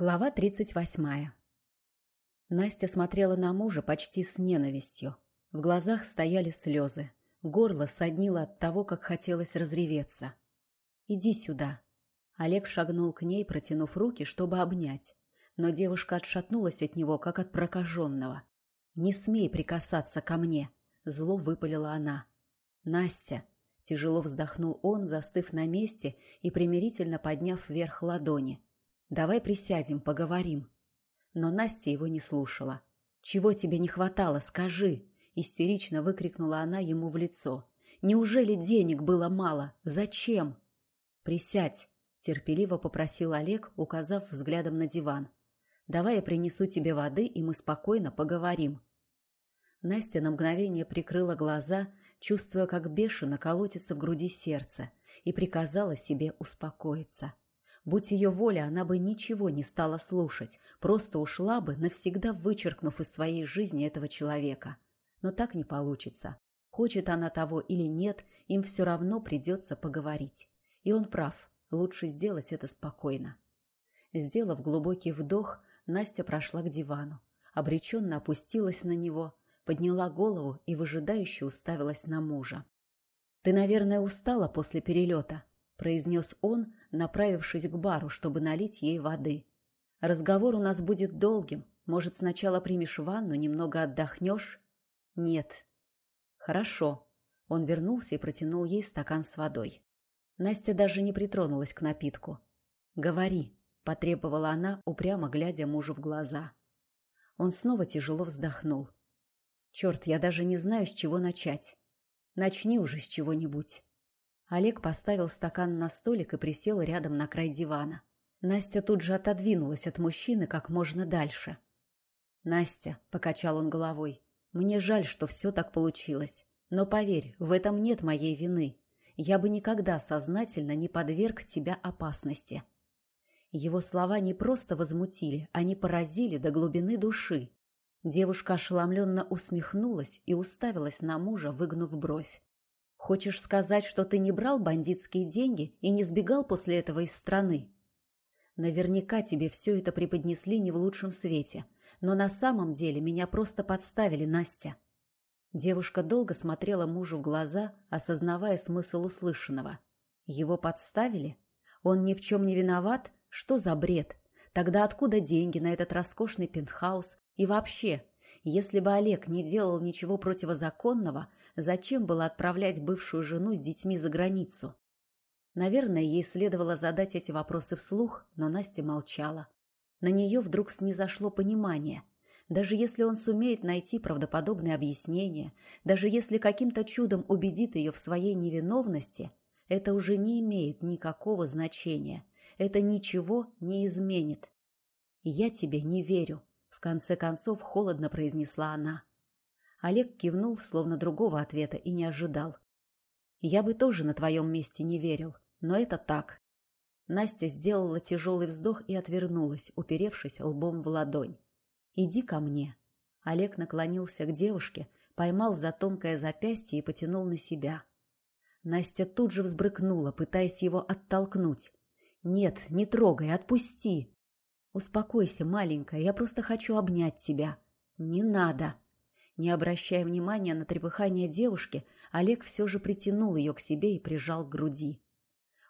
Глава 38. Настя смотрела на мужа почти с ненавистью. В глазах стояли слезы. Горло соднило от того, как хотелось разреветься. «Иди сюда». Олег шагнул к ней, протянув руки, чтобы обнять. Но девушка отшатнулась от него, как от прокаженного. «Не смей прикасаться ко мне», — зло выпалила она. «Настя», — тяжело вздохнул он, застыв на месте и примирительно подняв вверх ладони. Давай присядем, поговорим. Но Настя его не слушала. Чего тебе не хватало, скажи, истерично выкрикнула она ему в лицо. Неужели денег было мало? Зачем? Присядь, терпеливо попросил Олег, указав взглядом на диван. Давай я принесу тебе воды, и мы спокойно поговорим. Настя на мгновение прикрыла глаза, чувствуя, как бешено колотится в груди сердце, и приказала себе успокоиться. Будь ее воля, она бы ничего не стала слушать, просто ушла бы, навсегда вычеркнув из своей жизни этого человека. Но так не получится. Хочет она того или нет, им все равно придется поговорить. И он прав, лучше сделать это спокойно. Сделав глубокий вдох, Настя прошла к дивану, обреченно опустилась на него, подняла голову и выжидающе уставилась на мужа. «Ты, наверное, устала после перелета», — произнес он, направившись к бару, чтобы налить ей воды. «Разговор у нас будет долгим. Может, сначала примешь ванну, немного отдохнешь?» «Нет». «Хорошо». Он вернулся и протянул ей стакан с водой. Настя даже не притронулась к напитку. «Говори», — потребовала она, упрямо глядя мужу в глаза. Он снова тяжело вздохнул. «Черт, я даже не знаю, с чего начать. Начни уже с чего-нибудь». Олег поставил стакан на столик и присел рядом на край дивана. Настя тут же отодвинулась от мужчины как можно дальше. «Настя», — покачал он головой, — «мне жаль, что все так получилось. Но поверь, в этом нет моей вины. Я бы никогда сознательно не подверг тебя опасности». Его слова не просто возмутили, они поразили до глубины души. Девушка ошеломленно усмехнулась и уставилась на мужа, выгнув бровь. Хочешь сказать, что ты не брал бандитские деньги и не сбегал после этого из страны? Наверняка тебе все это преподнесли не в лучшем свете, но на самом деле меня просто подставили, Настя. Девушка долго смотрела мужу в глаза, осознавая смысл услышанного. Его подставили? Он ни в чем не виноват? Что за бред? Тогда откуда деньги на этот роскошный пентхаус? И вообще, если бы Олег не делал ничего противозаконного, зачем было отправлять бывшую жену с детьми за границу? Наверное, ей следовало задать эти вопросы вслух, но Настя молчала. На нее вдруг снизошло понимание. Даже если он сумеет найти правдоподобное объяснение, даже если каким-то чудом убедит ее в своей невиновности, это уже не имеет никакого значения. Это ничего не изменит. «Я тебе не верю», конце концов холодно произнесла она. Олег кивнул, словно другого ответа, и не ожидал. «Я бы тоже на твоем месте не верил, но это так». Настя сделала тяжелый вздох и отвернулась, уперевшись лбом в ладонь. «Иди ко мне». Олег наклонился к девушке, поймал за тонкое запястье и потянул на себя. Настя тут же взбрыкнула, пытаясь его оттолкнуть. «Нет, не трогай, отпусти!» «Успокойся, маленькая, я просто хочу обнять тебя». «Не надо». Не обращая внимания на трепыхание девушки, Олег все же притянул ее к себе и прижал к груди.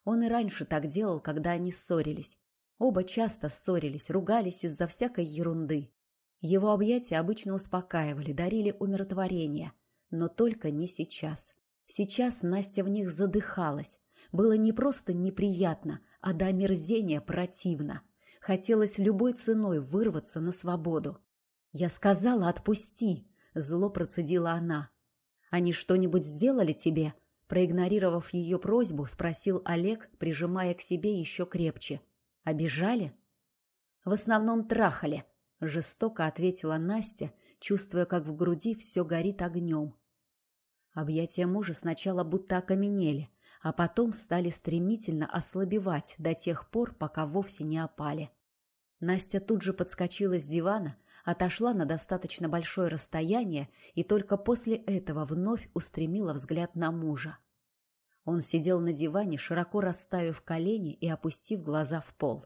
Он и раньше так делал, когда они ссорились. Оба часто ссорились, ругались из-за всякой ерунды. Его объятия обычно успокаивали, дарили умиротворение. Но только не сейчас. Сейчас Настя в них задыхалась. Было не просто неприятно, а до омерзения противно. Хотелось любой ценой вырваться на свободу. «Я сказала, отпусти!» — зло процедила она. «Они что-нибудь сделали тебе?» Проигнорировав ее просьбу, спросил Олег, прижимая к себе еще крепче. «Обижали?» «В основном трахали», — жестоко ответила Настя, чувствуя, как в груди все горит огнем. Объятия мужа сначала будто окаменели, а потом стали стремительно ослабевать до тех пор, пока вовсе не опали. Настя тут же подскочила с дивана, отошла на достаточно большое расстояние и только после этого вновь устремила взгляд на мужа. Он сидел на диване, широко расставив колени и опустив глаза в пол.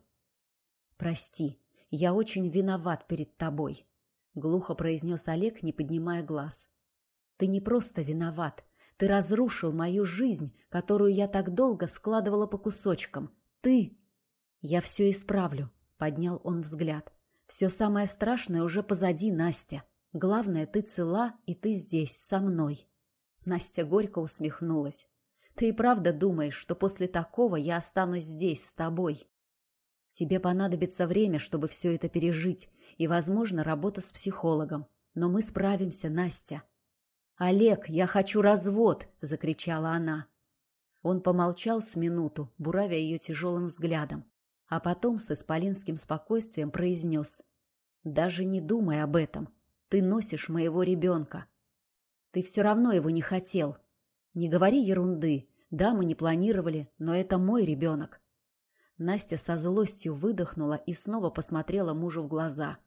«Прости, я очень виноват перед тобой», — глухо произнес Олег, не поднимая глаз. «Ты не просто виноват. Ты разрушил мою жизнь, которую я так долго складывала по кусочкам. Ты...» «Я все исправлю», — поднял он взгляд. «Все самое страшное уже позади, Настя. Главное, ты цела, и ты здесь, со мной». Настя горько усмехнулась. «Ты и правда думаешь, что после такого я останусь здесь, с тобой?» «Тебе понадобится время, чтобы все это пережить, и, возможно, работа с психологом. Но мы справимся, Настя». «Олег, я хочу развод!» — закричала она. Он помолчал с минуту, буравя ее тяжелым взглядом, а потом с исполинским спокойствием произнес. «Даже не думай об этом. Ты носишь моего ребенка. Ты все равно его не хотел. Не говори ерунды. Да, мы не планировали, но это мой ребенок. Настя со злостью выдохнула и снова посмотрела мужу в глаза.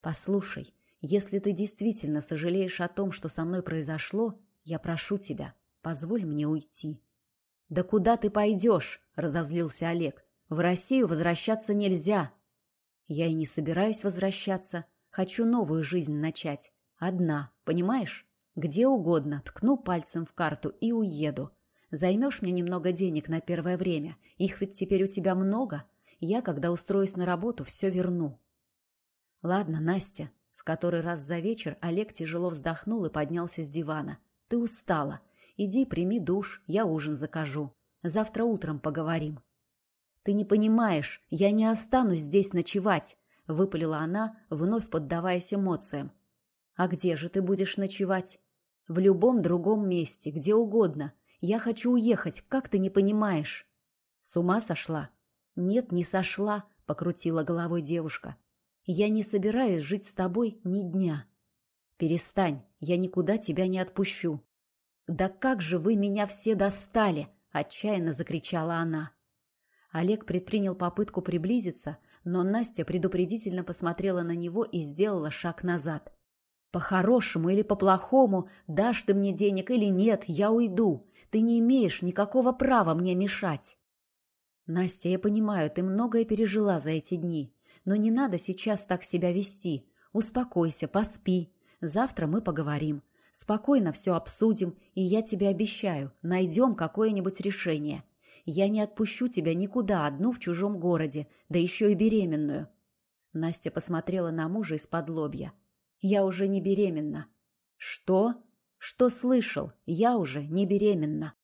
«Послушай, если ты действительно сожалеешь о том, что со мной произошло, я прошу тебя, позволь мне уйти». «Да куда ты пойдешь?» – разозлился Олег. «В Россию возвращаться нельзя». «Я и не собираюсь возвращаться. Хочу новую жизнь начать. Одна, понимаешь? Где угодно, ткну пальцем в карту и уеду. Займешь мне немного денег на первое время. Их ведь теперь у тебя много. Я, когда устроюсь на работу, все верну. Ладно, Настя. В который раз за вечер Олег тяжело вздохнул и поднялся с дивана. Ты устала. Иди, прими душ, я ужин закажу. Завтра утром поговорим. Ты не понимаешь, я не останусь здесь ночевать, выпалила она, вновь поддаваясь эмоциям. А где же ты будешь ночевать? В любом другом месте, где угодно. Я хочу уехать, как ты не понимаешь? С ума сошла? Нет, не сошла, покрутила головой девушка. Я не собираюсь жить с тобой ни дня. Перестань, я никуда тебя не отпущу. Да как же вы меня все достали, отчаянно закричала она. Олег предпринял попытку приблизиться, но Настя предупредительно посмотрела на него и сделала шаг назад. По-хорошему или по-плохому, дашь ты мне денег или нет, я уйду. Ты не имеешь никакого права мне мешать. Настя, я понимаю, ты многое пережила за эти дни, но не надо сейчас так себя вести. Успокойся, поспи. Завтра мы поговорим. Спокойно все обсудим, и я тебе обещаю, найдем какое-нибудь решение. Я не отпущу тебя никуда одну в чужом городе, да еще и беременную. Настя посмотрела на мужа из-под лобья. Я уже не беременна. Что? Что слышал? Я уже не беременна.